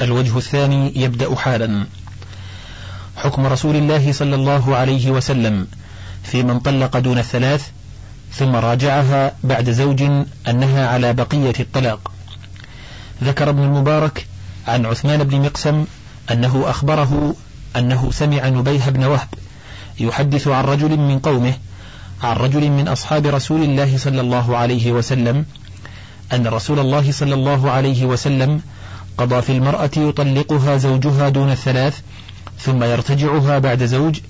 الوجه الثاني يبدأ حالا. حكم رسول الله صلى الله عليه وسلم في من طلق دون الثلاث ثم راجعها بعد زوج أنها على بقية الطلاق. ذكر ابن المبارك عن عثمان بن مقسم أنه أخبره أنه سمع نبيه بن وهب يحدث عن رجل من قومه عن رجل من أصحاب رسول الله صلى الله عليه وسلم أن رسول الله صلى الله عليه وسلم قضى في المرأة يطلقها زوجها دون الثلاث ثم يرتجعها بعد زوج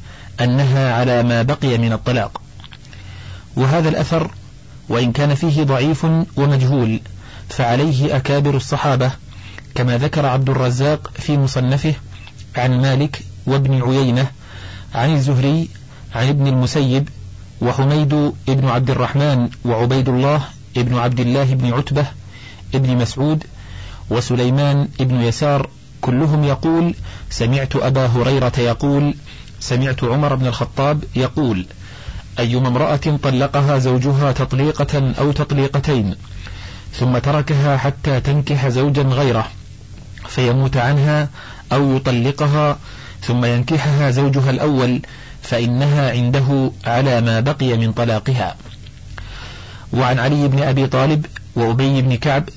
أنها على ما بقي من الطلاق. وهذا الأثر وإن كان فيه ضعيف ومجهول فعليه أكابر الصحابة كما ذكر عبد الرزاق في مصنفه عن مالك وابن عيينة عن الزهري عن ابن المسيب وحميد ابن عبد الرحمن وعبيد الله ابن عبد الله بن عتبة ابن مسعود وسليمان ابن يسار كلهم يقول سمعت أبا هريرة يقول سمعت عمر بن الخطاب يقول أيما امرأة طلقها زوجها تطليقة أو تطليقتين ثم تركها حتى تنكح زوجا غيره فيموت عنها أو يطلقها ثم ينكحها زوجها الأول فإنها عنده على ما بقي من طلاقها. وعن علي بن أبي طالب وأبي بن كعب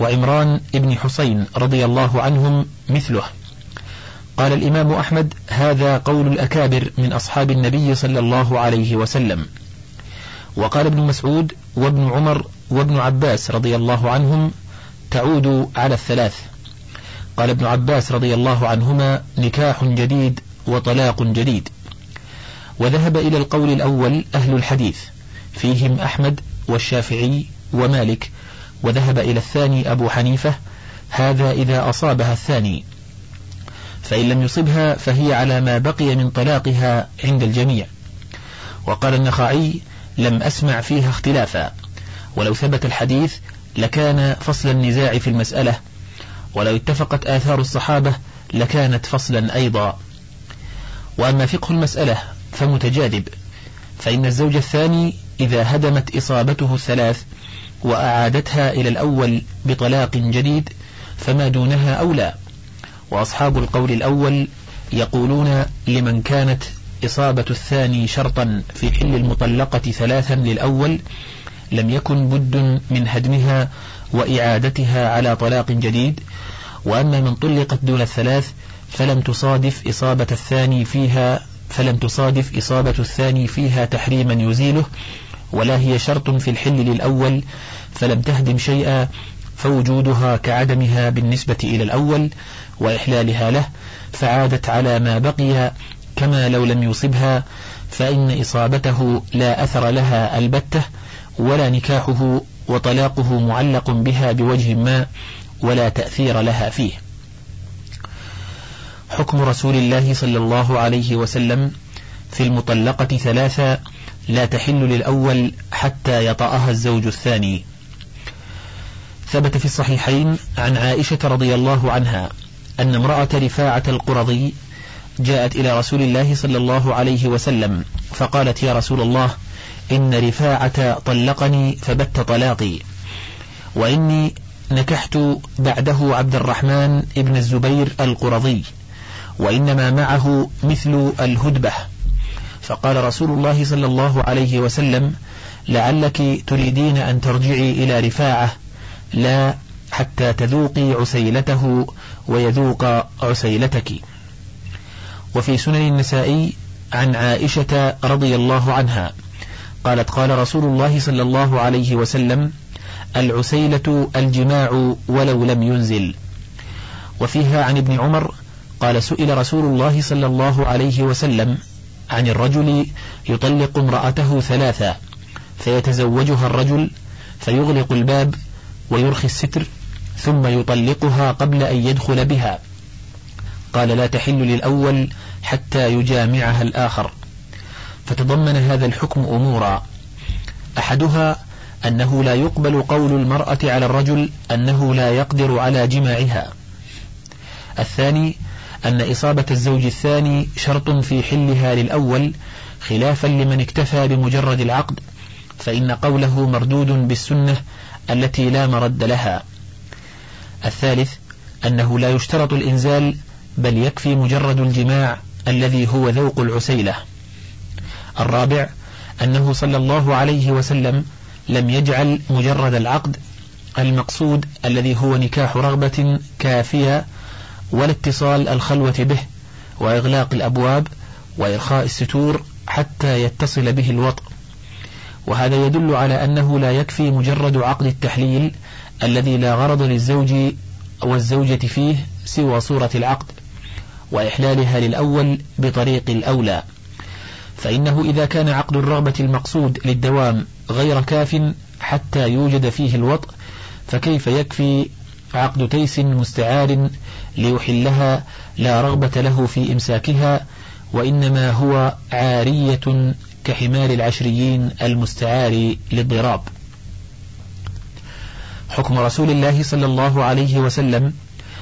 وعمران بن حسين رضي الله عنهم مثله. قال الإمام أحمد هذا قول الأكابر من أصحاب النبي صلى الله عليه وسلم. وقال ابن مسعود وابن عمر وابن عباس رضي الله عنهم تعود على الثلاث. قال ابن عباس رضي الله عنهما نكاح جديد وطلاق جديد. وذهب إلى القول الأول أهل الحديث فيهم أحمد والشافعي ومالك وذهب إلى الثاني أبو حنيفة هذا إذا أصابها الثاني. فإن لم يصبها فهي على ما بقي من طلاقها عند الجميع. وقال النخعي لم أسمع فيها اختلافا. ولو ثبت الحديث لكان فصل النزاع في المسألة. ولو اتفقت آثار الصحابة لكانت فصلا أيضا. وأما فقه المسألة فمتجاذب. فإن الزوج الثاني إذا هدمت إصابته الثلاث وأعادتها إلى الأول بطلاق جديد فما دونها أولى. وأصحاب القول الأول يقولون لمن كانت إصابة الثاني شرطا في حل المطلقة ثلاثا للأول لم يكن بد من هدمها وإعادتها على طلاق جديد. وأما من طلقت دون الثلاث فلم تصادف إصابة الثاني فيها فلم تصادف إصابة الثاني فيها تحريما يزيله. ولا هي شرط في الحل للأول فلم تهدم شيئا فوجودها كعدمها بالنسبة إلى الأول وإحلالها له فعادت على ما بقي كما لو لم يصبها فإن إصابته لا أثر لها البتة ولا نكاحه وطلاقه معلق بها بوجه ما ولا تأثير لها فيه. حكم رسول الله صلى الله عليه وسلم في المطلقة ثلاثة لا تحل للأول حتى يطأها الزوج الثاني. ثبت في الصحيحين عن عائشة رضي الله عنها أن امرأة رفاعة القرظي جاءت إلى رسول الله صلى الله عليه وسلم فقالت يا رسول الله إن رفاعة طلقني فبت طلاقي وإني نكحت بعده عبد الرحمن ابن الزبير القرظي وإنما معه مثل الهدبة. فقال رسول الله صلى الله عليه وسلم لعلك تريدين أن ترجعي إلى رفاعة لا حتى تذوقي عسيلته ويذوق عسيلتك. وفي سنن النسائي عن عائشة رضي الله عنها قالت قال رسول الله صلى الله عليه وسلم العسيلة الجماع ولو لم ينزل. وفيها عن ابن عمر قال سئل رسول الله صلى الله عليه وسلم عن الرجل يطلق امرأته ثلاثا فيتزوجها الرجل فيغلق الباب ويرخي الستر ثم يطلقها قبل أن يدخل بها. قال لا تحل للأول حتى يجامعها الآخر. فتضمن هذا الحكم أمورا. أحدها أنه لا يقبل قول المرأة على الرجل أنه لا يقدر على جماعها. الثاني أن إصابة الزوج الثاني شرط في حلها للأول خلافا لمن اكتفى بمجرد العقد فإن قوله مردود بالسنة التي لا مرد لها. الثالث أنه لا يشترط الإنزال بل يكفي مجرد الجماع الذي هو ذوق العسيلة. الرابع أنه صلى الله عليه وسلم لم يجعل مجرد العقد المقصود الذي هو نكاح رغبة كافية ولا اتصال الخلوة به وإغلاق الأبواب وإرخاء الستور حتى يتصل به الوطء وهذا يدل على أنه لا يكفي مجرد عقد التحليل الذي لا غرض للزوج والزوجة فيه سوى صورة العقد وإحلالها للأول بطريق الأولى. فإنه إذا كان عقد الرغبة المقصود للدوام غير كاف حتى يوجد فيه الوطء فكيف يكفي عقد تيس مستعار ليحلها لا رغبة له في إمساكها وإنما هو عارية كحمال العشريين المستعار للضراب. حكم رسول الله صلى الله عليه وسلم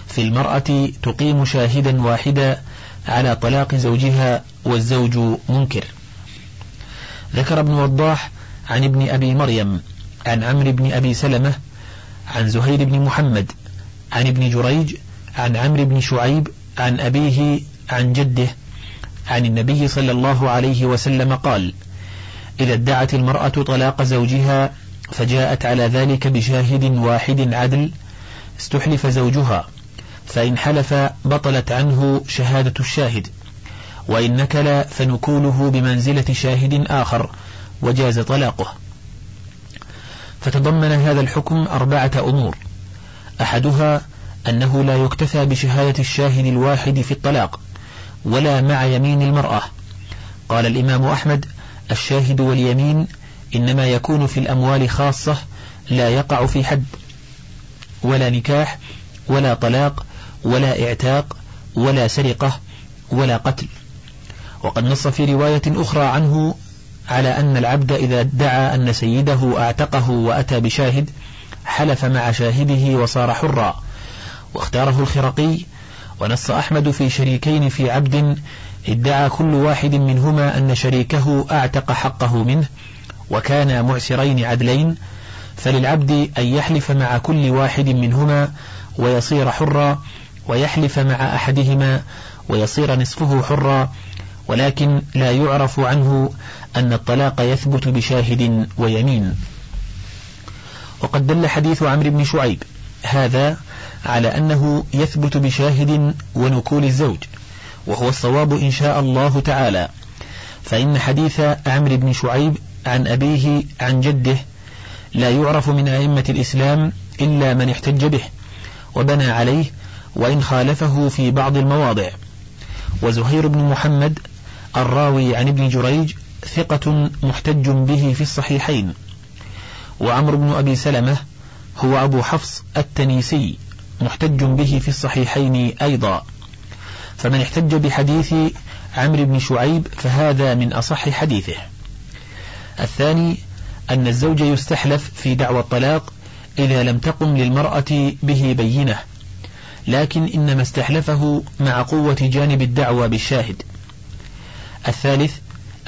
في المرأة تقيم شاهدا واحدا على طلاق زوجها والزوج منكر. ذكر ابن وضاح عن ابن أبي مريم عن عمرو بن أبي سلمة عن زهير بن محمد عن ابن جريج عن عمرو بن شعيب عن أبيه عن جده عن النبي صلى الله عليه وسلم قال إذا ادعت المرأة طلاق زوجها فجاءت على ذلك بشاهد واحد عدل استحلف زوجها فإن حلف بطلت عنه شهادة الشاهد وإن نكل فنكوله بمنزلة شاهد آخر وجاز طلاقه. فتضمن هذا الحكم أربعة أمور. أحدها أنه لا يكتفى بشهادة الشاهد الواحد في الطلاق ولا مع يمين المرأة. قال الإمام أحمد الشاهد واليمين إنما يكون في الأموال خاصة لا يقع في حد. ولا نكاح ولا طلاق ولا اعتاق ولا سرقة ولا قتل. وقد نص في رواية أخرى عنه على أن العبد إذا ادعى أن سيده أعتقه وأتى بشاهد حلف مع شاهده وصار حرا. واختاره الخرقي ونص أحمد في شريكين في عبد ادعى كل واحد منهما أن شريكه أعتق حقه منه وكانا معسرين عدلين. فللعبد أن يحلف مع كل واحد منهما ويصير حرا ويحلف مع أحدهما ويصير نصفه حرا. ولكن لا يعرف عنه أن الطلاق يثبت بشاهد ويمين. وقد دل حديث عمرو بن شعيب هذا على أنه يثبت بشاهد ونكول الزوج وهو الصواب إن شاء الله تعالى. فإن حديث عمرو بن شعيب عن أبيه عن جده لا يعرف من أئمة الإسلام إلا من احتج به وبنى عليه وإن خالفه في بعض المواضع. وزهير بن محمد الراوي عن ابن جريج ثقة محتج به في الصحيحين. وعمر بن أبي سلمة هو أبو حفص التنيسي محتج به في الصحيحين أيضا. فمن احتج بحديث عمرو بن شعيب فهذا من أصح حديثه. الثاني أن الزوج يستحلف في دعوى الطلاق إذا لم تقم للمرأة به بينة لكن إنما استحلفه مع قوة جانب الدعوى بالشاهد. الثالث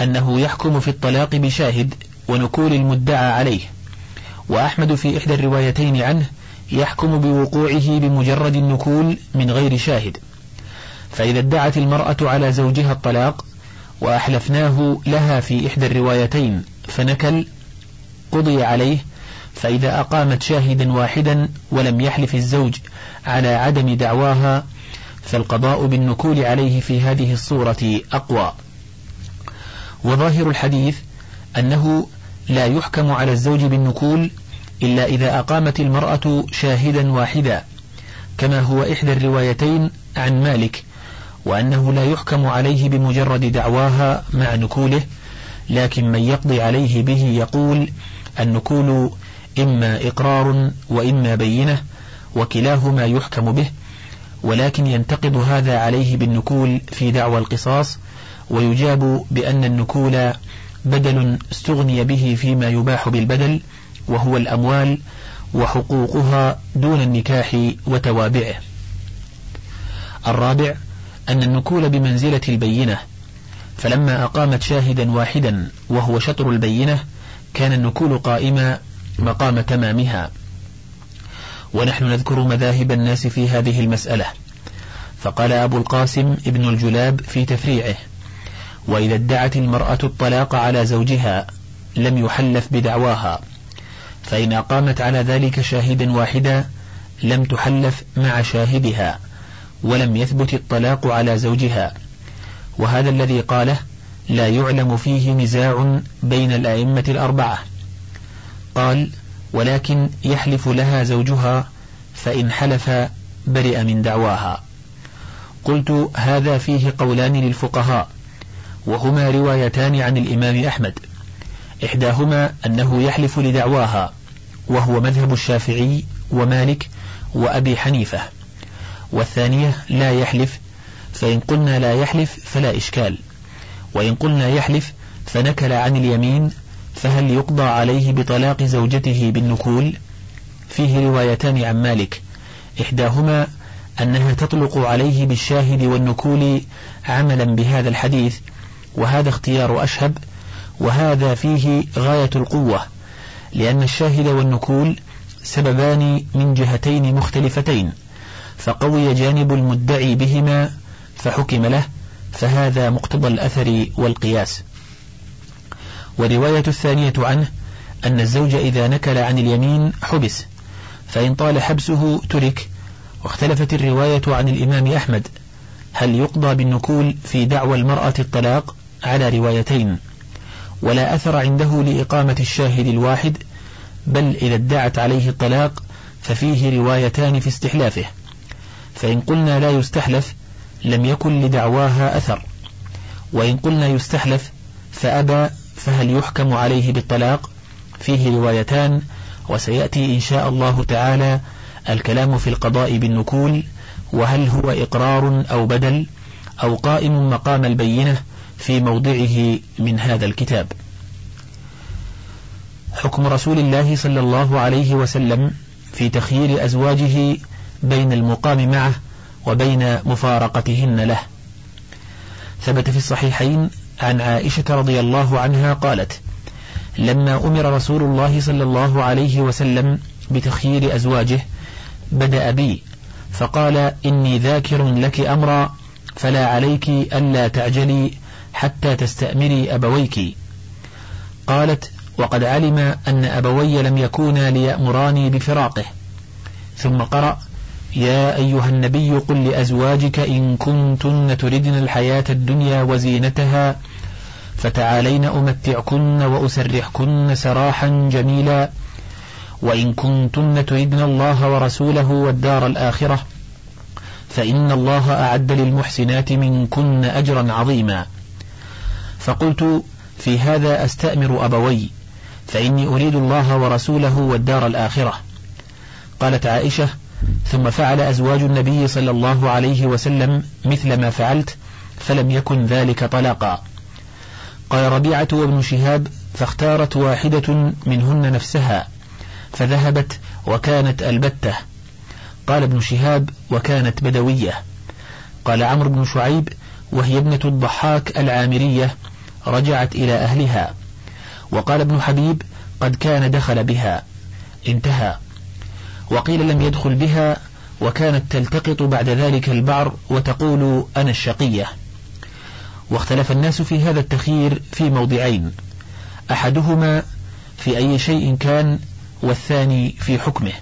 أنه يحكم في الطلاق بشاهد ونكول المدعى عليه. وأحمد في إحدى الروايتين عنه يحكم بوقوعه بمجرد النكول من غير شاهد. فإذا ادعت المرأة على زوجها الطلاق وأحلفناه لها في إحدى الروايتين فنكل قضي عليه فإذا أقامت شاهدا واحدا ولم يحلف الزوج على عدم دعواها فالقضاء بالنكول عليه في هذه الصورة أقوى. وظاهر الحديث أنه لا يحكم على الزوج بالنكول إلا إذا أقامت المرأة شاهدا واحدا كما هو إحدى الروايتين عن مالك وأنه لا يحكم عليه بمجرد دعواها مع نكوله لكن من يقضي عليه به يقول النكول إما إقرار وإما بينة وكلاهما يحكم به ولكن ينتقد هذا عليه بالنكول في دعوى القصاص ويجاب بأن النكول بدل استغني به فيما يباح بالبدل وهو الأموال وحقوقها دون النكاح وتوابعه. الرابع أن النكول بمنزلة البينة. فلما أقامت شاهدا واحدا وهو شطر البينة كان النكول قائما مقام تمامها. ونحن نذكر مذاهب الناس في هذه المسألة. فقال أبو القاسم ابن الجلاب في تفريعه وإذا ادعت المرأة الطلاق على زوجها لم يحلف بدعواها فإن أقامت على ذلك شاهدا واحدا لم تحلف مع شاهدها ولم يثبت الطلاق على زوجها. وهذا الذي قاله لا يعلم فيه نزاع بين الأئمة الأربعة. قال ولكن يحلف لها زوجها فإن حلف برئ من دعواها قلت هذا فيه قولان للفقهاء وهما روايتان عن الإمام أحمد. إحداهما أنه يحلف لدعواها وهو مذهب الشافعي ومالك وأبي حنيفة. والثانية لا يحلف فإن قلنا لا يحلف فلا إشكال. وإن قلنا يحلف فنكل عن اليمين فهل يقضى عليه بطلاق زوجته بالنكول فيه روايتان عن مالك. إحداهما أنها تطلق عليه بالشاهد والنكول عملا بهذا الحديث وهذا اختيار أشهب وهذا فيه غاية القوة لأن الشاهد والنكول سببان من جهتين مختلفتين فقوي جانب المدعي بهما فحكم له فهذا مقتضى الأثر والقياس. ورواية الثانية عنه أن الزوج إذا نكل عن اليمين حبس فإن طال حبسه ترك واختلفت الرواية عن الإمام أحمد هل يقضى بالنكول في دعوى المرأة الطلاق على روايتين ولا أثر عنده لإقامة الشاهد الواحد بل إذا ادعت عليه الطلاق ففيه روايتان في استحلافه فإن قلنا لا يستحلف لم يكن لدعواها أثر وإن قلنا يستحلف فأبى فهل يحكم عليه بالطلاق؟ فيه روايتان وسيأتي إن شاء الله تعالى الكلام في القضاء بالنكول وهل هو إقرار أو بدل أو قائم مقام البينة في موضعه من هذا الكتاب. حكم رسول الله صلى الله عليه وسلم في تخيير أزواجه بين المقام معه وبين مفارقتهن له. ثبت في الصحيحين عن عائشة رضي الله عنها قالت لما أمر رسول الله صلى الله عليه وسلم بتخيير أزواجه بدأ بي فقال إني ذاكر لك أمرا فلا عليك ألا تعجلي حتى تستأمري أبويك. قالت وقد علم أن أبوي لم يكونا ليأمراني بفراقه. ثم قرأ يا أيها النبي قل لأزواجك إن كنتن تردن الحياة الدنيا وزينتها فتعالين أمتعكن وأسرحكن سراحا جميلا وإن كنتن تردن الله ورسوله والدار الآخرة فإن الله أعد للمحسنات منكن أجرا عظيما. فقلت في هذا أستأمر أبوي فإني أريد الله ورسوله والدار الآخرة. قالت عائشة ثم فعل أزواج النبي صلى الله عليه وسلم مثل ما فعلت فلم يكن ذلك طلاقا. قال ربيعة وابن شهاب فاختارت واحدة منهن نفسها فذهبت وكانت ألبتة. قال ابن شهاب وكانت بدوية. قال عمرو بن شعيب وهي ابنة الضحاك العامرية رجعت إلى أهلها. وقال ابن حبيب قد كان دخل بها. انتهى. وقيل لم يدخل بها وكانت تلتقط بعد ذلك البعر وتقول أنا الشقية. واختلف الناس في هذا التخيير في موضعين. أحدهما في أي شيء كان والثاني في حكمه.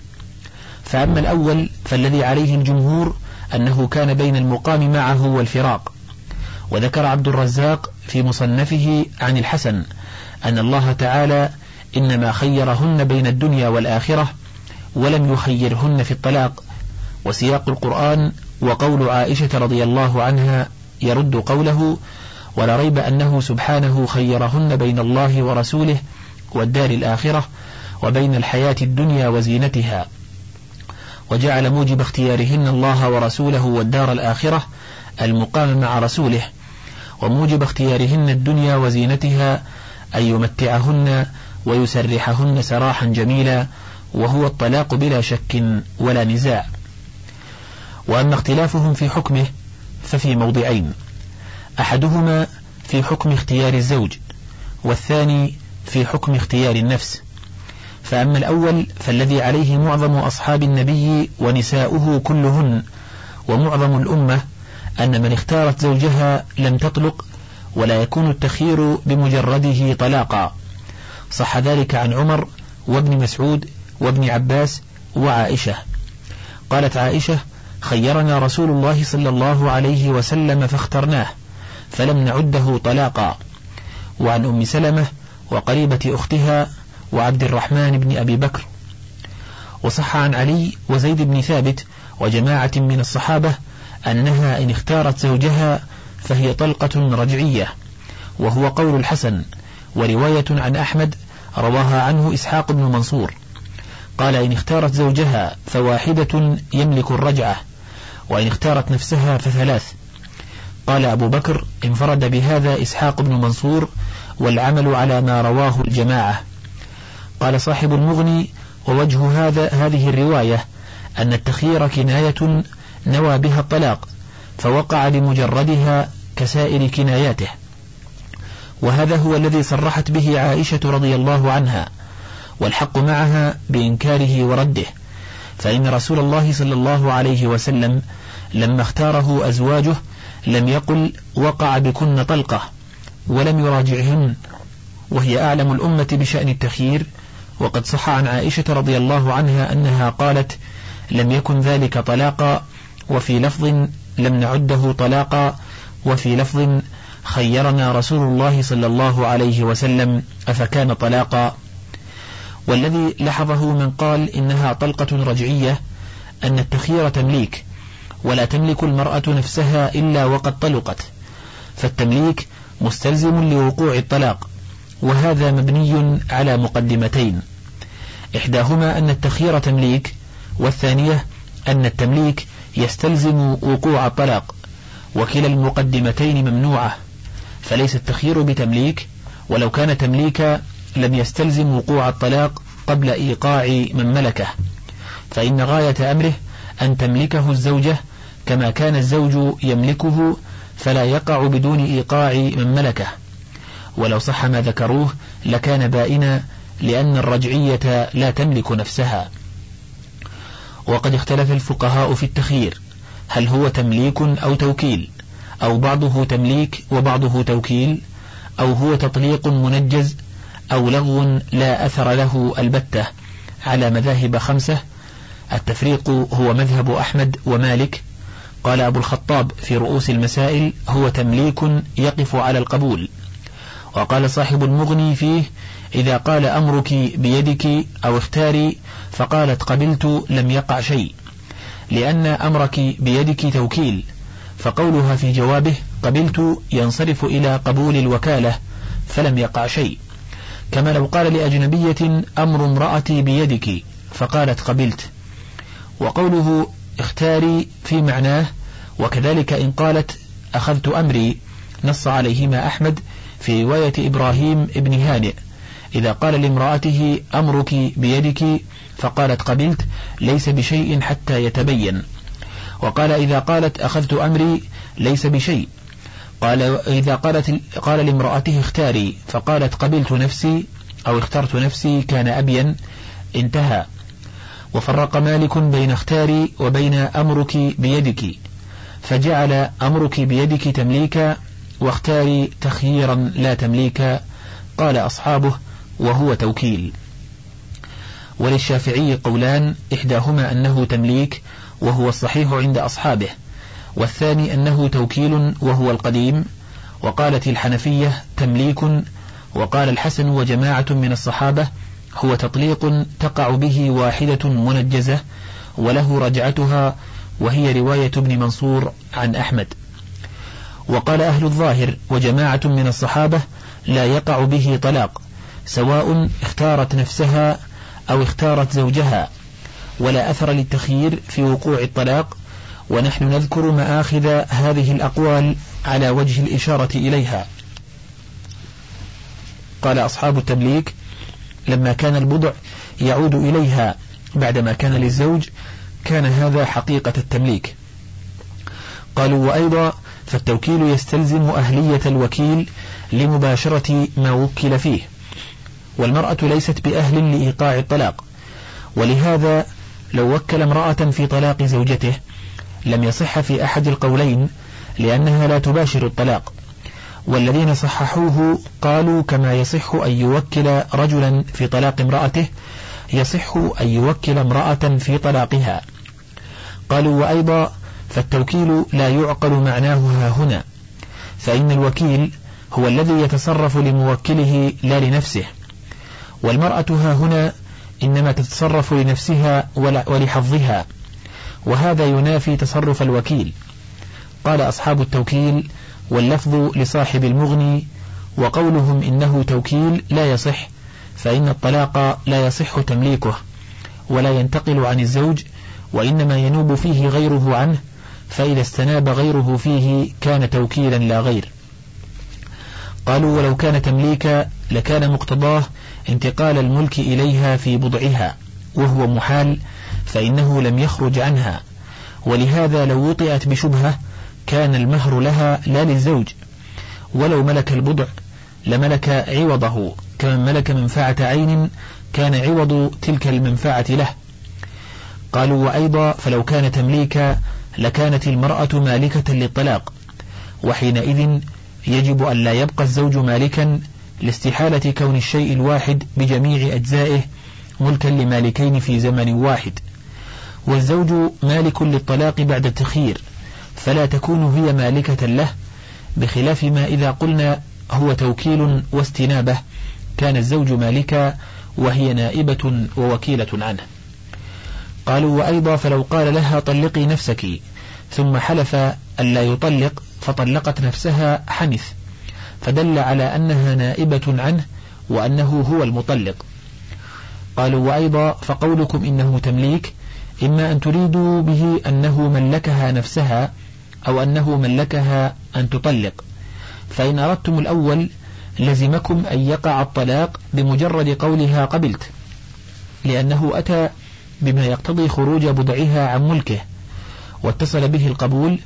فأما الأول فالذي عليه الجمهور أنه كان بين المقام معه والفراق. وذكر عبد الرزاق في مصنفه عن الحسن أن الله تعالى إنما خيرهن بين الدنيا والآخرة ولم يخيرهن في الطلاق وسياق القرآن وقول عائشة رضي الله عنها يرد قوله ولا ريب أنه سبحانه خيرهن بين الله ورسوله والدار الآخرة وبين الحياة الدنيا وزينتها وجعل موجب اختيارهن الله ورسوله والدار الآخرة المقام مع رسوله وموجب اختيارهن الدنيا وزينتها أن يمتعهن ويسرحهن سراحا جميلا وهو الطلاق بلا شك ولا نزاع. وأما اختلافهم في حكمه ففي موضعين. أحدهما في حكم اختيار الزوج والثاني في حكم اختيار النفس. فأما الأول فالذي عليه معظم أصحاب النبي ونساؤه كلهن ومعظم الأمة أن من اختارت زوجها لم تطلق ولا يكون التخيير بمجرده طلاقا. صح ذلك عن عمر وابن مسعود وابن عباس وعائشة. قالت عائشة خيرنا رسول الله صلى الله عليه وسلم فاخترناه فلم نعده طلاقا. وعن أم سلمة وقريبة أختها وعبد الرحمن بن أبي بكر. وصح عن علي وزيد بن ثابت وجماعة من الصحابة أنها إن اختارت زوجها فهي طلقة رجعية وهو قول الحسن ورواية عن أحمد رواها عنه إسحاق بن منصور. قال إن اختارت زوجها فواحدة يملك الرجعة وإن اختارت نفسها فثلاث. قال أبو بكر انفرد بهذا إسحاق بن منصور والعمل على ما رواه الجماعة. قال صاحب المغني ووجه هذا هذه الرواية أن التخيير كناية نوى بها الطلاق فوقع بمجردها كسائر كناياته. وهذا هو الذي صرحت به عائشة رضي الله عنها والحق معها بإنكاره ورده. فإن رسول الله صلى الله عليه وسلم لما اختاره أزواجه لم يقل وقع بكن طلقة ولم يراجعهن وهي أعلم الأمة بشأن التخيير. وقد صح عن عائشة رضي الله عنها أنها قالت لم يكن ذلك طلاقا وفي لفظ لم نعده طلاقا وفي لفظ خيرنا رسول الله صلى الله عليه وسلم أفكان طلاقا. والذي لحظه من قال إنها طلقة رجعية أن التخيير تمليك ولا تملك المرأة نفسها إلا وقد طلقت. فالتمليك مستلزم لوقوع الطلاق وهذا مبني على مقدمتين. إحداهما أن التخيير تمليك والثانية أن التمليك يستلزم وقوع الطلاق وكلا المقدمتين ممنوعة فليس التخيير بتمليك ولو كان تمليكا لم يستلزم وقوع الطلاق قبل إيقاع من ملكه. فإن غاية أمره أن تملكه الزوجة كما كان الزوج يملكه فلا يقع بدون إيقاع من ملكه. ولو صح ما ذكروه لكان بائنا لأن الرجعية لا تملك نفسها. وقد اختلف الفقهاء في التخيير هل هو تمليك أو توكيل؟ أو بعضه تمليك وبعضه توكيل؟ أو هو تطليق منجز؟ أو لغو لا أثر له البتة؟ على مذاهب خمسة التفريق هو مذهب أحمد ومالك. قال أبو الخطاب في رؤوس المسائل هو تمليك يقف على القبول. وقال صاحب المغني فيه إذا قال أمرك بيدك أو اختاري فقالت قبلت لم يقع شيء لأن أمرك بيدك توكيل فقولها في جوابه قبلت ينصرف إلى قبول الوكالة فلم يقع شيء. كما لو قال لأجنبية أمر امرأتي بيدك فقالت قبلت. وقوله اختاري في معناه وكذلك إن قالت أخذت أمري نص عليهما أحمد في رواية إبراهيم ابن هانئ إذا قال لامرأته أمرك بيدك فقالت قبلت ليس بشيء حتى يتبين. وقال إذا قالت أخذت أمري ليس بشيء. قال إذا قالت قال لامرأته اختاري فقالت قبلت نفسي أو اخترت نفسي كان أبين انتهى. وفرق مالك بين اختاري وبين أمرك بيدك. فجعل أمرك بيدك تمليكا واختاري تخييرا لا تمليكا قال أصحابه وهو توكيل. وللشافعي قولان إحداهما أنه تمليك وهو الصحيح عند أصحابه والثاني أنه توكيل وهو القديم وقالت الحنفية تمليك وقال الحسن وجماعة من الصحابة هو تطليق تقع به واحدة منجزة وله رجعتها وهي رواية ابن منصور عن أحمد. وقال أهل الظاهر وجماعة من الصحابة لا يقع به طلاق سواء اختارت نفسها أو اختارت زوجها ولا أثر للتخيير في وقوع الطلاق ونحن نذكر مآخذ هذه الأقوال على وجه الإشارة إليها. قال أصحاب التبليك لما كان البضع يعود إليها بعدما كان للزوج كان هذا حقيقة التمليك. قالوا وأيضا فالتوكيل يستلزم أهلية الوكيل لمباشرة ما وكل فيه. والمرأة ليست بأهل لإيقاع الطلاق. ولهذا لو وكل امرأة في طلاق زوجته لم يصح في أحد القولين لأنها لا تباشر الطلاق. والذين صححوه قالوا كما يصح أن يوكل رجلا في طلاق امرأته يصح أن يوكل امرأة في طلاقها. قالوا وأيضا فالتوكيل لا يعقل معناه ها هنا فإن الوكيل هو الذي يتصرف لموكله لا لنفسه والمرأة ها هنا إنما تتصرف لنفسها ولحظها وهذا ينافي تصرف الوكيل. قال أصحاب التوكيل واللفظ لصاحب المغني وقولهم إنه توكيل لا يصح فإن الطلاق لا يصح تمليكه ولا ينتقل عن الزوج وإنما ينوب فيه غيره عنه فإذا استناب غيره فيه كان توكيلا لا غير. قالوا ولو كان تمليكا لكان مقتضاه انتقال الملك إليها في بضعها وهو محال فإنه لم يخرج عنها. ولهذا لو وطئت بشبهة كان المهر لها لا للزوج. ولو ملك البضع لملك عوضه كمن ملك منفعة عين كان عوض تلك المنفعة له. قالوا وأيضا فلو كان تمليكا لكانت المرأة مالكة للطلاق وحينئذ يجب أن لا يبقى الزوج مالكا لاستحالة كون الشيء الواحد بجميع أجزائه ملكا لمالكين في زمن واحد. والزوج مالك للطلاق بعد التخيير فلا تكون هي مالكة له بخلاف ما إذا قلنا هو توكيل واستنابة كان الزوج مالكا وهي نائبة ووكيلة عنه. قالوا وأيضا فلو قال لها طلقي نفسك. ثم حلف ألا يطلق فطلقت نفسها حنث. فدل على أنها نائبة عنه وأنه هو المطلق. قالوا وأيضا فقولكم إنه تمليك إما أن تريدوا به أنه ملكها نفسها أو أنه ملكها أن تطلق. فإن أردتم الأول لزمكم أن يقع الطلاق بمجرد قولها قبلت لأنه أتى بما يقتضي خروج بضعها عن ملكه. واتصل به القبول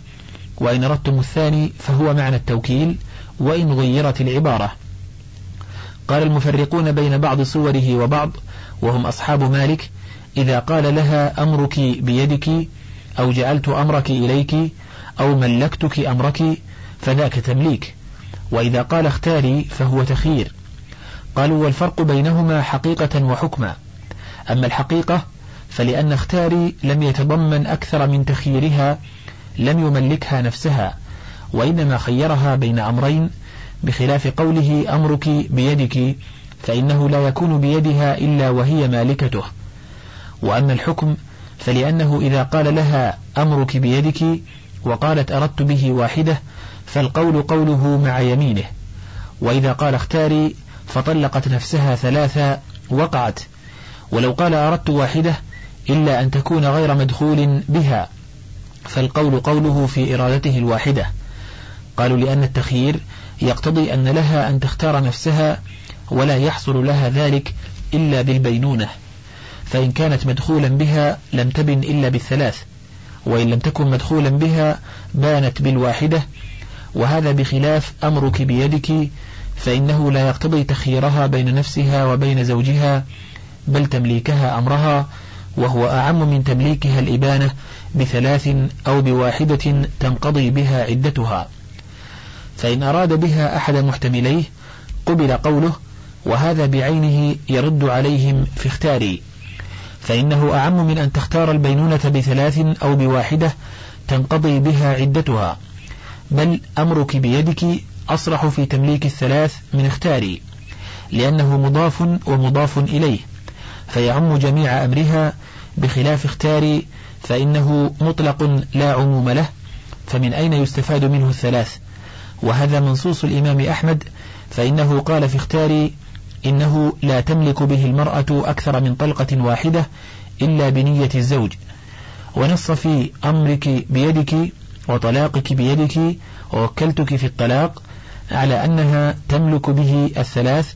وإن أردتم الثاني فهو معنى التوكيل وإن غيرت العبارة. قال المفرقون بين بعض صوره وبعض وهم أصحاب مالك إذا قال لها أمرك بيدك أو جعلت أمرك إليك أو ملكتك أمرك فذاك تمليك. وإذا قال اختاري فهو تخيير. قالوا والفرق بينهما حقيقة وحكما. أما الحقيقة فلأن اختاري لم يتضمن أكثر من تخييرها لم يملكها نفسها وإنما خيرها بين أمرين بخلاف قوله أمرك بيدك فإنه لا يكون بيدها إلا وهي مالكته. وأما الحكم فلأنه إذا قال لها أمرك بيدك وقالت أردت به واحدة فالقول قوله مع يمينه. وإذا قال اختاري فطلقت نفسها ثلاثة وقعت. ولو قال أردت واحدة إلا أن تكون غير مدخول بها فالقول قوله في إرادته الواحدة. قالوا لأن التخيير يقتضي أن لها أن تختار نفسها ولا يحصل لها ذلك إلا بالبينونة. فإن كانت مدخولا بها لم تبن إلا بالثلاث وإن لم تكن مدخولا بها بانت بالواحدة. وهذا بخلاف أمرك بيدك فإنه لا يقتضي تخييرها بين نفسها وبين زوجها بل تمليكها أمرها وهو أعم من تمليكها الإبانة بثلاث أو بواحدة تنقضي بها عدتها. فإن أراد بها أحد محتمليه قبل قوله وهذا بعينه يرد عليهم في اختاري فإنه أعم من أن تختار البينونة بثلاث أو بواحدة تنقضي بها عدتها. بل أمرك بيدك أصرح في تمليك الثلاث من اختاري لأنه مضاف ومضاف إليه. فيعم جميع أمرها بخلاف اختاري فإنه مطلق لا عموم له فمن أين يستفاد منه الثلاث؟ وهذا منصوص الإمام أحمد فإنه قال في اختاري إنه لا تملك به المرأة أكثر من طلقة واحدة إلا بنية الزوج. ونص في أمرك بيدك وطلاقك بيدك ووكلتك في الطلاق على أنها تملك به الثلاث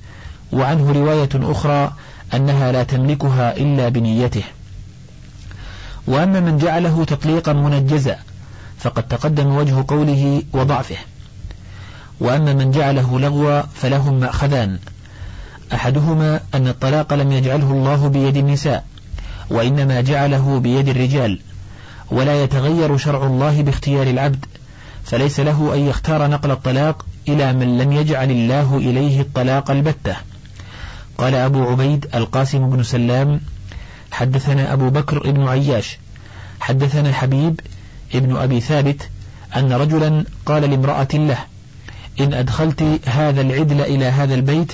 وعنه رواية أخرى أنها لا تملكها إلا بنيته. وأما من جعله تطليقا منجزا فقد تقدم وجه قوله وضعفه. وأما من جعله لغوا فلهم مأخذان. أحدهما أن الطلاق لم يجعله الله بيد النساء وإنما جعله بيد الرجال. ولا يتغير شرع الله باختيار العبد فليس له أن يختار نقل الطلاق إلى من لم يجعل الله إليه الطلاق البتة. قال أبو عبيد القاسم بن سلام حدثنا أبو بكر بن عياش حدثنا حبيب ابن أبي ثابت أن رجلا قال لامرأة له إن أدخلت هذا العدل إلى هذا البيت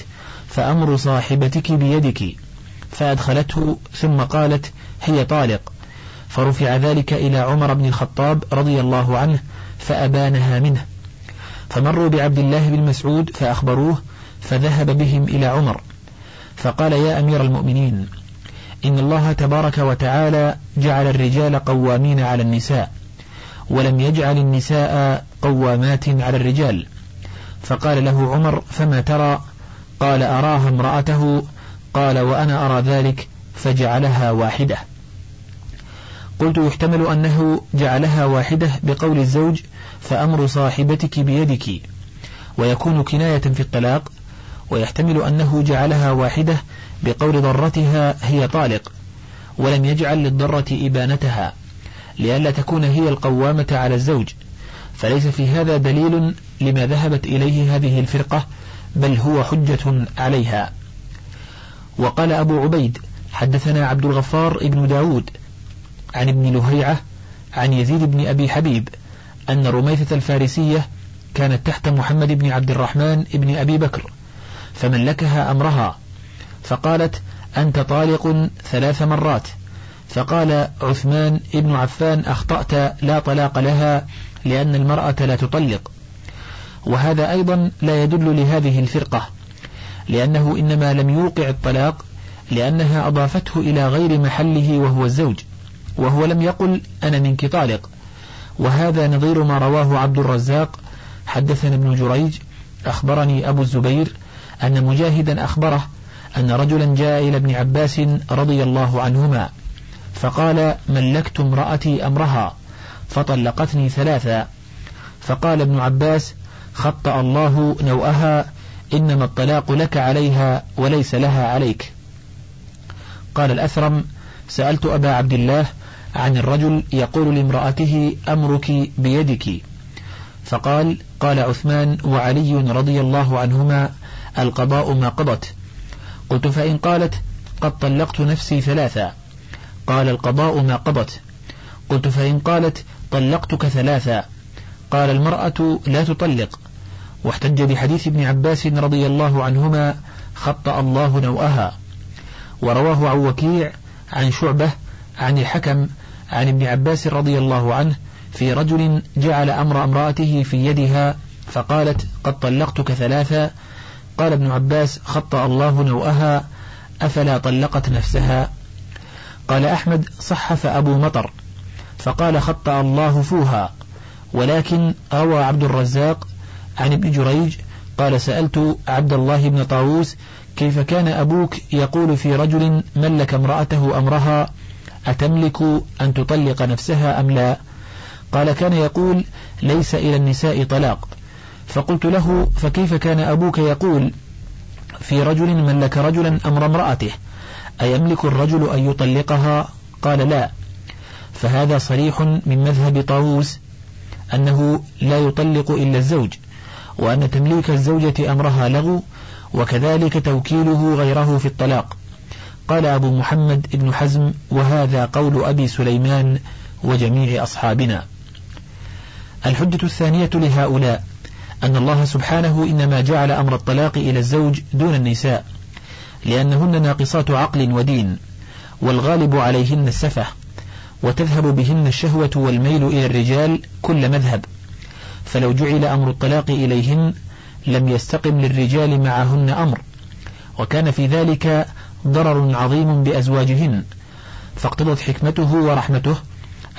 فأمر صاحبتك بيدك. فأدخلته ثم قالت هي طالق. فرفع ذلك إلى عمر بن الخطاب رضي الله عنه فأبانها منه. فمروا بعبد الله بن مسعود فأخبروه فذهب بهم إلى عمر. فقال يا أمير المؤمنين إن الله تبارك وتعالى جعل الرجال قوامين على النساء ولم يجعل النساء قوامات على الرجال. فقال له عمر فما ترى؟ قال أراها امرأته؟ قال وأنا أرى ذلك فجعلها واحدة. قلت يحتمل أنه جعلها واحدة بقول الزوج فأمر صاحبتك بيدك. ويكون كناية في الطلاق ويحتمل أنه جعلها واحدة بقول ضرتها هي طالق ولم يجعل للضرة إبانتها لئلا تكون هي القوامة على الزوج. فليس في هذا دليل لما ذهبت إليه هذه الفرقة بل هو حجة عليها. وقال أبو عبيد حدثنا عبد الغفار ابن داود عن ابن لهيعة عن يزيد بن أبي حبيب أن رميثة الفارسية كانت تحت محمد بن عبد الرحمن بن أبي بكر. فملكها أمرها. فقالت أنت طالق ثلاث مرات. فقال عثمان ابن عفان أخطأت لا طلاق لها لأن المرأة لا تطلق. وهذا أيضا لا يدل لهذه الفرقة لأنه إنما لم يوقع الطلاق لأنها أضافته إلى غير محله وهو الزوج وهو لم يقل أنا منك طالق. وهذا نظير ما رواه عبد الرزاق حدثنا ابن جريج أخبرني أبو الزبير أن مجاهدا أخبره أن رجلا جاء إلى ابن عباس رضي الله عنهما فقال ملكت امرأتي أمرها فطلقتني ثلاثا. فقال ابن عباس خطأ الله نوءها إنما الطلاق لك عليها وليس لها عليك. قال الأثرم سألت أبا عبد الله عن الرجل يقول لامرأته أمرك بيدك. فقال قال عثمان وعلي رضي الله عنهما القضاء ما قضت. قلت فإن قالت قد طلقت نفسي ثلاثا. قال القضاء ما قضت. قلت فإن قالت طلقتك ثلاثا. قال المرأة لا تطلق. واحتج بحديث ابن عباس رضي الله عنهما خطأ الله نوءها ورواه عن وكيع عن شعبة عن الحكم عن ابن عباس رضي الله عنه في رجل جعل أمر امرأته في يدها فقالت قد طلقتك ثلاثا قال ابن عباس خطأ الله نوءها أفلا طلقت نفسها؟ قال أحمد صحف أبو مطر فقال خطأ الله فوها ولكن روى عبد الرزاق عن ابن جريج قال سألت عبد الله بن طاووس كيف كان أبوك يقول في رجل ملك امرأته أمرها أتملك أن تطلق نفسها أم لا؟ قال كان يقول ليس إلى النساء طلاق. فقلت له فكيف كان أبوك يقول في رجل ملك رجلا أمر امرأته أيملك الرجل أن يطلقها؟ قال لا. فهذا صريح من مذهب طاووس أنه لا يطلق إلا الزوج وأن تمليك الزوجة أمرها لغو وكذلك توكيله غيره في الطلاق. قال أبو محمد بن حزم وهذا قول أبي سليمان وجميع أصحابنا. الحجة الثانية لهؤلاء أن الله سبحانه إنما جعل أمر الطلاق إلى الزوج دون النساء لأنهن ناقصات عقل ودين والغالب عليهن السفة وتذهب بهن الشهوة والميل إلى الرجال كل مذهب. فلو جعل أمر الطلاق إليهن لم يستقم للرجال معهن أمر وكان في ذلك ضرر عظيم بأزواجهن. فاقتضت حكمته ورحمته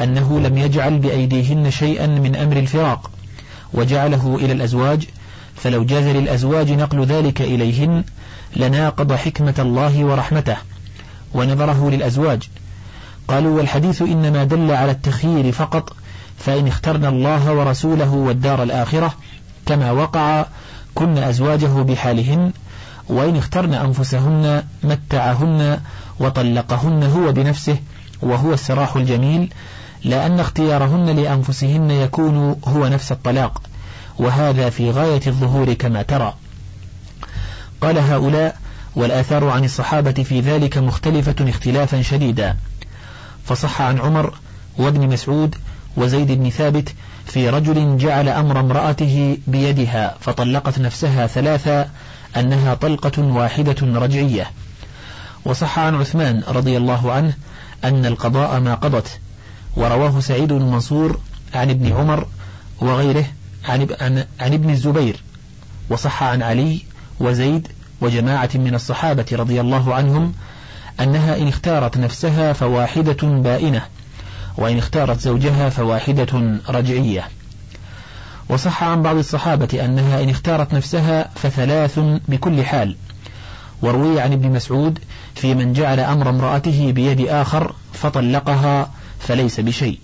أنه لم يجعل بأيديهن شيئا من أمر الفراق. وجعله إلى الأزواج فلو جاز للأزواج نقل ذلك إليهن لناقض حكمة الله ورحمته ونظره للأزواج. قالوا والحديث إنما دل على التخيير فقط فإن اخترنا الله ورسوله والدار الآخرة كما وقع كن أزواجه بحالهن وإن اخترن أنفسهن متعهن وطلقهن هو بنفسه وهو السراح الجميل لأن اختيارهن لأنفسهن يكون هو نفس الطلاق وهذا في غاية الظهور كما ترى. قال هؤلاء والآثار عن الصحابة في ذلك مختلفة اختلافا شديدا. فصح عن عمر وابن مسعود وزيد بن ثابت في رجل جعل أمر امرأته بيدها فطلقت نفسها ثلاثا أنها طلقة واحدة رجعية. وصح عن عثمان رضي الله عنه أن القضاء ما قضت ورواه سعيد بن منصور عن ابن عمر وغيره عن, عن, عن ابن الزبير وصح عن علي وزيد وجماعة من الصحابة رضي الله عنهم أنها إن اختارت نفسها فواحدة بائنة وإن اختارت زوجها فواحدة رجعية. وصح عن بعض الصحابة أنها إن اختارت نفسها فثلاث بكل حال وروي عن ابن مسعود في من جعل أمر امرأته بيد آخر فطلقها فليس بشيء.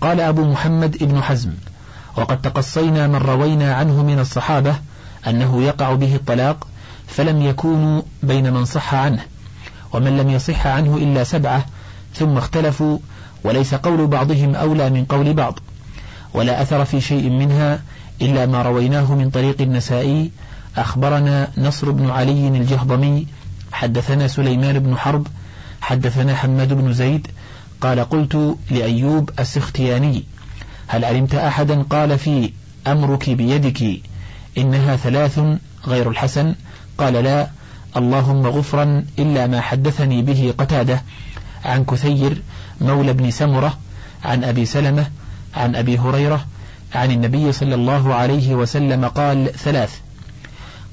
قال أبو محمد ابن حزم وقد تقصينا من روينا عنه من الصحابة أنه يقع به الطلاق فلم يكونوا بين من صح عنه ومن لم يصح عنه إلا سبعة ثم اختلفوا وليس قول بعضهم أولى من قول بعض ولا أثر في شيء منها إلا ما رويناه من طريق النسائي أخبرنا نصر بن علي الجهضمي حدثنا سليمان بن حرب حدثنا حماد بن زيد قال قلت لأيوب السختياني هل علمت أحدا قال في أمرك بيدك إنها ثلاث غير الحسن؟ قال لا اللهم غفرا إلا ما حدثني به قتادة عن كثير مولى بن سمرة عن أبي سلمة عن أبي هريرة عن النبي صلى الله عليه وسلم قال ثلاث.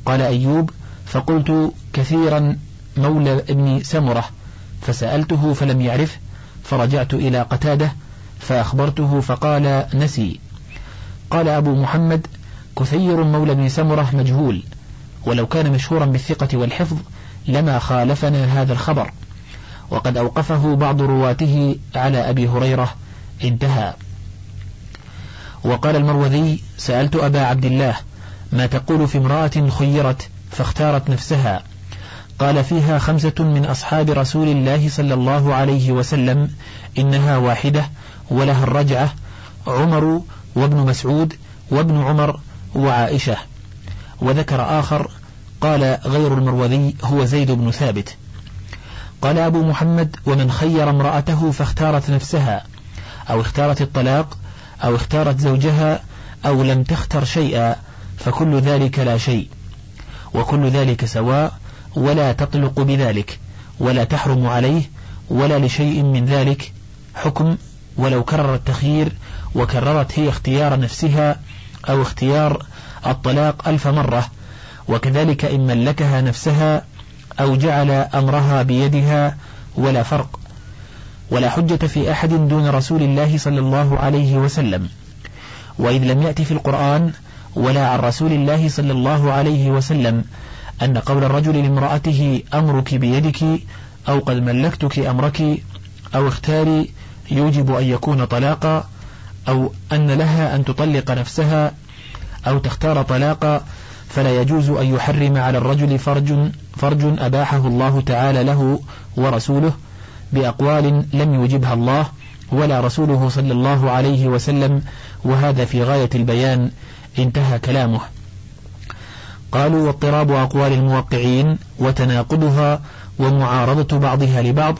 قال أيوب فقلت كثيرا مولى ابن سمرة فسألته فلم يعرف فرجعت إلى قتادة فأخبرته فقال نسي. قال أبو محمد كثير مولى بن سمرة مجهول ولو كان مشهورا بالثقة والحفظ لما خالفنا هذا الخبر. وقد أوقفه بعض رواته على أبي هريرة انتهى. وقال المروذي سألت أبا عبد الله ما تقول في امرأة خيرت فاختارت نفسها؟ قال فيها خمسة من أصحاب رسول الله صلى الله عليه وسلم إنها واحدة ولها الرجعة عمر وابن مسعود وابن عمر وعائشة. وذكر آخر قال غير المروذي هو زيد بن ثابت. قال أبو محمد ومن خير امرأته فاختارت نفسها أو اختارت الطلاق أو اختارت زوجها أو لم تختر شيئا فكل ذلك لا شيء وكل ذلك سواء ولا تطلق بذلك ولا تحرم عليه ولا لشيء من ذلك. حكم ولو كرر التخيير وكررت هي اختيار نفسها أو اختيار الطلاق ألف مرة. وكذلك إن ملكها نفسها أو جعل أمرها بيدها ولا فرق ولا حجة في أحد دون رسول الله صلى الله عليه وسلم. وإذ لم يأتي في القرآن ولا عن رسول الله صلى الله عليه وسلم أن قول الرجل لامرأته أمرك بيدك أو قد ملكتك أمرك أو اختاري يوجب أن يكون طلاقا أو أن لها أن تطلق نفسها أو تختار طلاقا فلا يجوز أن يحرم على الرجل فرج فرج أباحه الله تعالى له ورسوله بأقوال لم يوجبها الله ولا رسوله صلى الله عليه وسلم وهذا في غاية البيان انتهى كلامه قالوا واضطراب أقوال الموقعين وتناقضها ومعارضة بعضها لبعض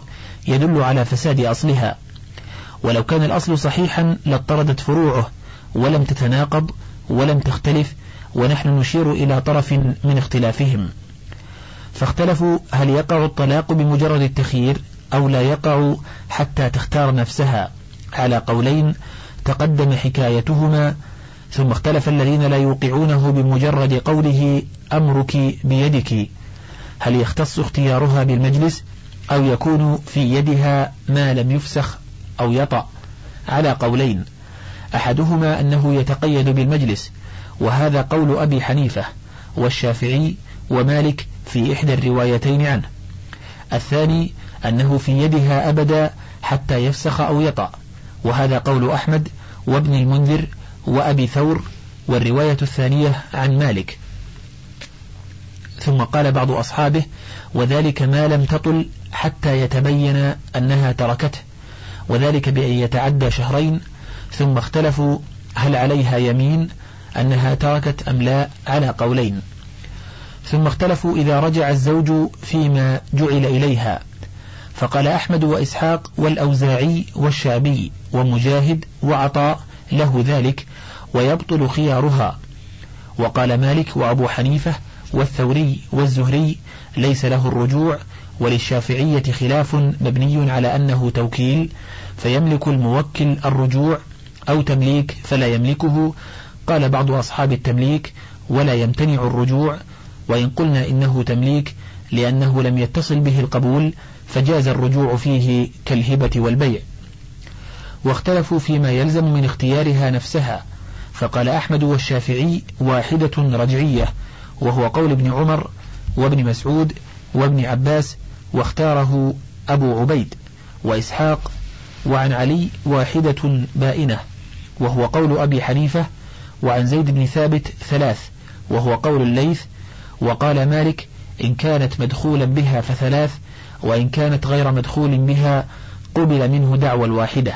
يدل على فساد أصلها. ولو كان الأصل صحيحا لاضطردت فروعه ولم تتناقض ولم تختلف ونحن نشير إلى طرف من اختلافهم. فاختلفوا هل يقع الطلاق بمجرد التخيير أو لا يقع حتى تختار نفسها. على قولين تقدم حكايتهما ثم اختلف الذين لا يوقعونه بمجرد قوله أمرك بيدك. هل يختص اختيارها بالمجلس أو يكون في يدها ما لم يفسخ أو يطأ؟ على قولين. أحدهما أنه يتقيد بالمجلس وهذا قول أبي حنيفة والشافعي ومالك في إحدى الروايتين عنه. الثاني أنه في يدها أبدا حتى يفسخ أو يطأ وهذا قول أحمد وابن المنذر وأبي ثور والرواية الثانية عن مالك. ثم قال بعض أصحابه وذلك ما لم تطل حتى يتبين أنها تركته وذلك بأن يتعدى شهرين ثم اختلفوا هل عليها يمين أنها تركت أم لا على قولين. ثم اختلفوا إذا رجع الزوج فيما جعل إليها فقال أحمد وإسحاق والأوزاعي والشعبي ومجاهد وعطاء له ذلك ويبطل خيارها. وقال مالك وأبو حنيفة والثوري والزهري ليس له الرجوع وللشافعية خلاف مبني على أنه توكيل فيملك الموكل الرجوع أو تمليك فلا يملكه. قال بعض أصحاب التمليك ولا يمتنع الرجوع وإن قلنا إنه تمليك لأنه لم يتصل به القبول فجاز الرجوع فيه كالهبة والبيع. واختلفوا فيما يلزم من اختيارها نفسها. فقال أحمد والشافعي واحدة رجعية وهو قول ابن عمر وابن مسعود وابن عباس واختاره أبو عبيد وإسحاق وعن علي واحدة بائنة وهو قول أبي حنيفة وعن زيد بن ثابت ثلاث وهو قول الليث وقال مالك إن كانت مدخولا بها فثلاث وإن كانت غير مدخول بها قبل منه دعوى الواحدة.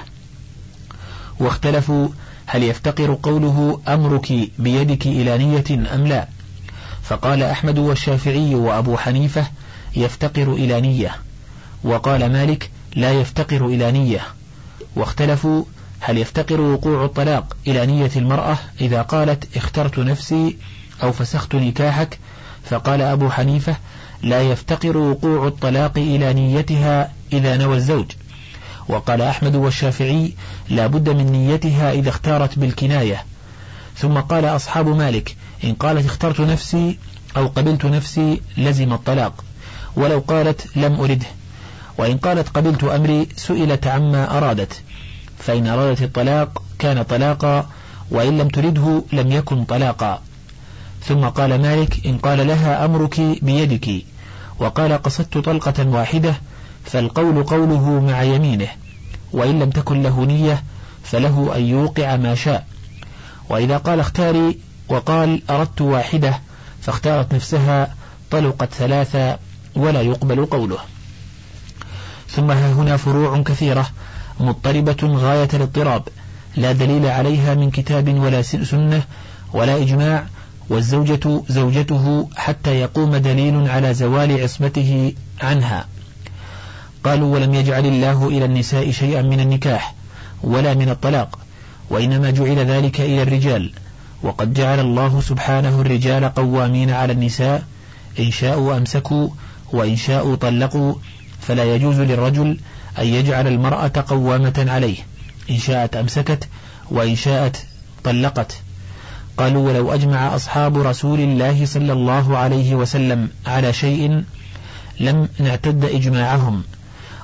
واختلفوا هل يفتقر قوله أمرك بيدك إلى نية أم لا؟ فقال أحمد والشافعي وأبو حنيفة يفتقر إلى نية وقال مالك لا يفتقر إلى نية. واختلفوا هل يفتقر وقوع الطلاق إلى نية المرأة إذا قالت اخترت نفسي أو فسخت نكاحك؟ فقال أبو حنيفة لا يفتقر وقوع الطلاق إلى نيتها إذا نوى الزوج. وقال أحمد والشافعي لا بد من نيتها إذا اختارت بالكناية. ثم قال أصحاب مالك إن قالت اخترت نفسي أو قبلت نفسي لزم الطلاق ولو قالت لم أرده وإن قالت قبلت أمري سئلت عما أرادت فإن أرادت الطلاق كان طلاقا وإن لم ترده لم يكن طلاقا. ثم قال مالك إن قال لها أمرك بيدك وقال قصدت طلقة واحدة فالقول قوله مع يمينه وإن لم تكن له نية فله أن يوقع ما شاء. وإذا قال اختاري وقال أردت واحدة فاختارت نفسها طلقت ثلاثة ولا يقبل قوله. ثم ها هنا فروع كثيرة مضطربة غاية الاضطراب لا دليل عليها من كتاب ولا سنة ولا إجماع والزوجة زوجته حتى يقوم دليل على زوال عصمته عنها. قالوا ولم يجعل الله إلى النساء شيئا من النكاح ولا من الطلاق وإنما جعل ذلك إلى الرجال وقد جعل الله سبحانه الرجال قوامين على النساء إن شاءوا أمسكوا وإن شاءوا طلقوا فلا يجوز للرجل أن يجعل المرأة قوامة عليه إن شاءت أمسكت وإن شاءت طلقت. قالوا ولو أجمع أصحاب رسول الله صلى الله عليه وسلم على شيء لم نعتد إجماعهم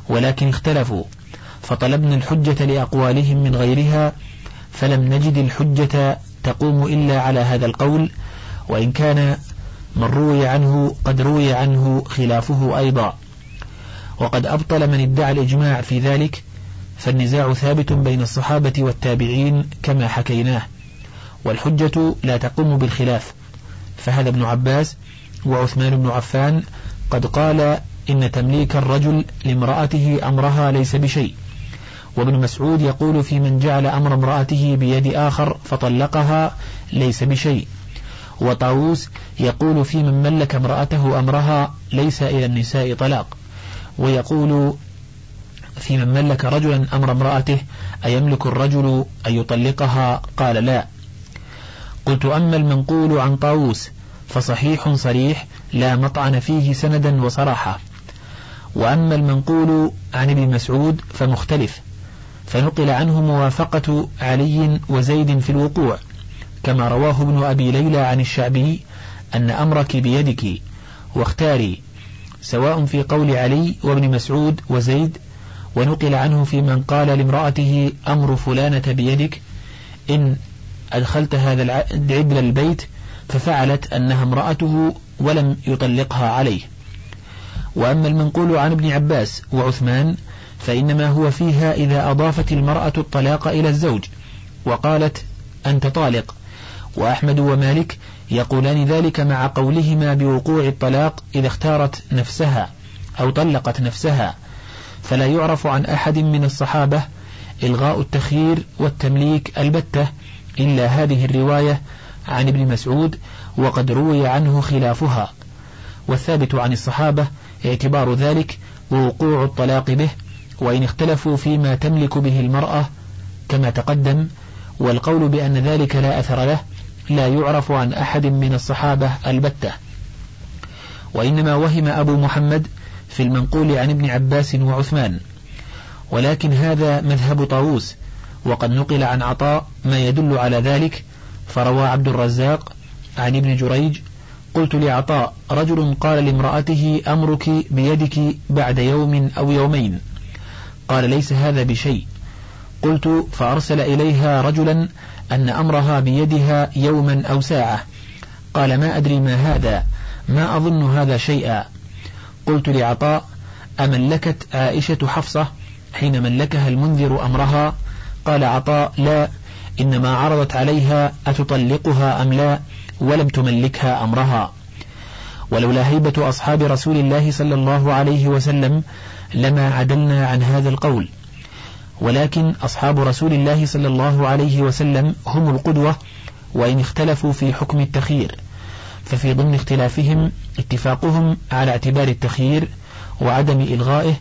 ولكن اختلفوا فطلبنا الحجة لأقوالهم من غيرها فلم نجد الحجة تقوم إلا على هذا القول وإن كان من روي عنه قد روي عنه خلافه أيضا. وقد أبطل من ادعى الإجماع في ذلك فالنزاع ثابت بين الصحابة والتابعين كما حكيناه. والحجة لا تقوم بالخلاف فهذا ابن عباس وعثمان بن عفان قد قال إن تمليك الرجل لامرأته أمرها ليس بشيء. وابن مسعود يقول في من جعل أمر امرأته بيد آخر فطلقها ليس بشيء. وطاووس يقول في من ملك امرأته أمرها ليس إلى النساء طلاق. ويقول في من ملك رجلا أمر امرأته أيملك الرجل أن يطلقها؟ قال لا. قلت أما المنقول عن طاووس فصحيح صريح لا مطعن فيه سندا وصراحة. وأما المنقول عن ابن مسعود فمختلف فنقل عنه موافقة علي وزيد في الوقوع كما رواه ابن أبي ليلى عن الشعبي أن أمرك بيدك واختاري سواء في قول علي وابن مسعود وزيد ونقل عنه في من قال لامرأته أمر فلانة بيدك إن أدخلت هذا العبل البيت ففعلت أنها امرأته ولم يطلقها عليه. وأما المنقول عن ابن عباس وعثمان فإنما هو فيها إذا أضافت المرأة الطلاق إلى الزوج وقالت أنت طالق. وأحمد ومالك يقولان ذلك مع قولهما بوقوع الطلاق إذا اختارت نفسها أو طلقت نفسها. فلا يعرف عن أحد من الصحابة إلغاء التخيير والتمليك البتة إلا هذه الرواية عن ابن مسعود وقد روي عنه خلافها. والثابت عن الصحابة اعتبار ذلك ووقوع الطلاق به وإن اختلفوا فيما تملك به المرأة كما تقدم والقول بأن ذلك لا أثر له لا يعرف عن أحد من الصحابة البتة. وإنما وهم أبو محمد في المنقول عن ابن عباس وعثمان. ولكن هذا مذهب طاووس وقد نقل عن عطاء ما يدل على ذلك فروى عبد الرزاق عن ابن جريج قلت لعطاء رجل قال لامرأته أمرك بيدك بعد يوم أو يومين. قال ليس هذا بشيء. قلت فأرسل إليها رجلا أن أمرها بيدها يوما أو ساعة. قال ما أدري ما هذا ما أظن هذا شيئا. قلت لعطاء أملكت عائشة حفصة حين ملكها المنذر أمرها؟ قال عطاء لا إنما عرضت عليها أتطلقها أم لا؟ ولم تملكها أمرها. ولولا هيبة أصحاب رسول الله صلى الله عليه وسلم لما عدلنا عن هذا القول. ولكن أصحاب رسول الله صلى الله عليه وسلم هم القدوة وإن اختلفوا في حكم التخيير. ففي ضمن اختلافهم اتفاقهم على اعتبار التخيير وعدم إلغائه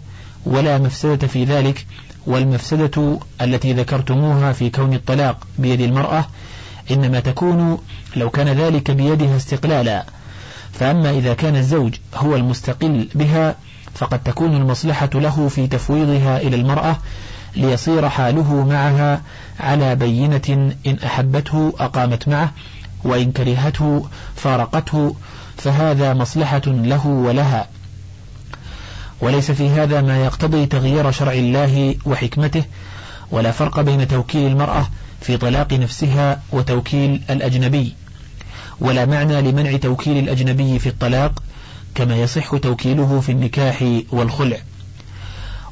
ولا مفسدة في ذلك والمفسدة التي ذكرتموها في كون الطلاق بيد المرأة إنما تكون لو كان ذلك بيدها استقلالا. فأما إذا كان الزوج هو المستقل بها فقد تكون المصلحة له في تفويضها إلى المرأة ليصير حاله معها على بينة إن أحبته أقامت معه وإن كرهته فارقته فهذا مصلحة له ولها. وليس في هذا ما يقتضي تغيير شرع الله وحكمته ولا فرق بين توكيل المرأة في طلاق نفسها وتوكيل الأجنبي. ولا معنى لمنع توكيل الأجنبي في الطلاق كما يصح توكيله في النكاح والخلع.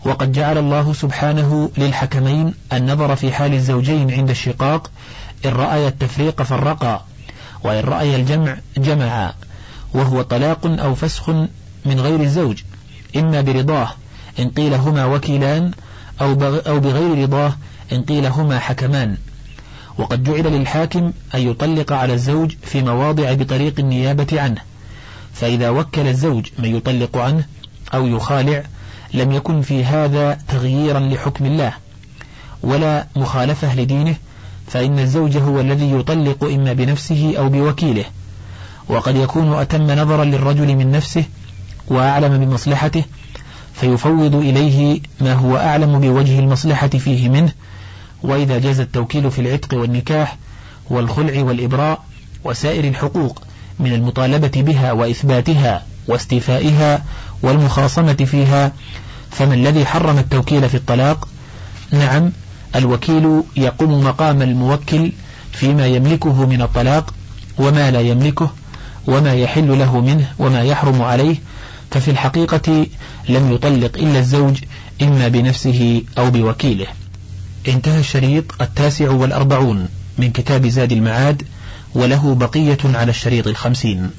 وقد جعل الله سبحانه للحكمين النظر في حال الزوجين عند الشقاق إن رأي التفريق فرقا وإن رأي الجمع جمعا وهو طلاق أو فسخ من غير الزوج. إما برضاه إن قيل هما وكيلان أو, أو بغير رضاه إن قيل هما حكمان. وقد جعل للحاكم أن يطلق على الزوج في مواضع بطريق النيابة عنه. فإذا وكل الزوج من يطلق عنه أو يخالع لم يكن في هذا تغييرا لحكم الله ولا مخالفة لدينه فإن الزوج هو الذي يطلق إما بنفسه أو بوكيله. وقد يكون أتم نظرا للرجل من نفسه وأعلم بمصلحته فيفوض إليه ما هو أعلم بوجه المصلحة فيه منه وإذا جاز التوكيل في العتق والنكاح والخلع والإبراء وسائر الحقوق من المطالبة بها وإثباتها واستيفائها والمخاصمة فيها فما الذي حرم التوكيل في الطلاق؟ نعم الوكيل يقوم مقام الموكل فيما يملكه من الطلاق وما لا يملكه وما يحل له منه وما يحرم عليه ففي الحقيقة لم يطلق إلا الزوج إما بنفسه أو بوكيله. انتهى الشريط التاسع والأربعون من كتاب زاد المعاد وله بقية على الشريط الخمسين.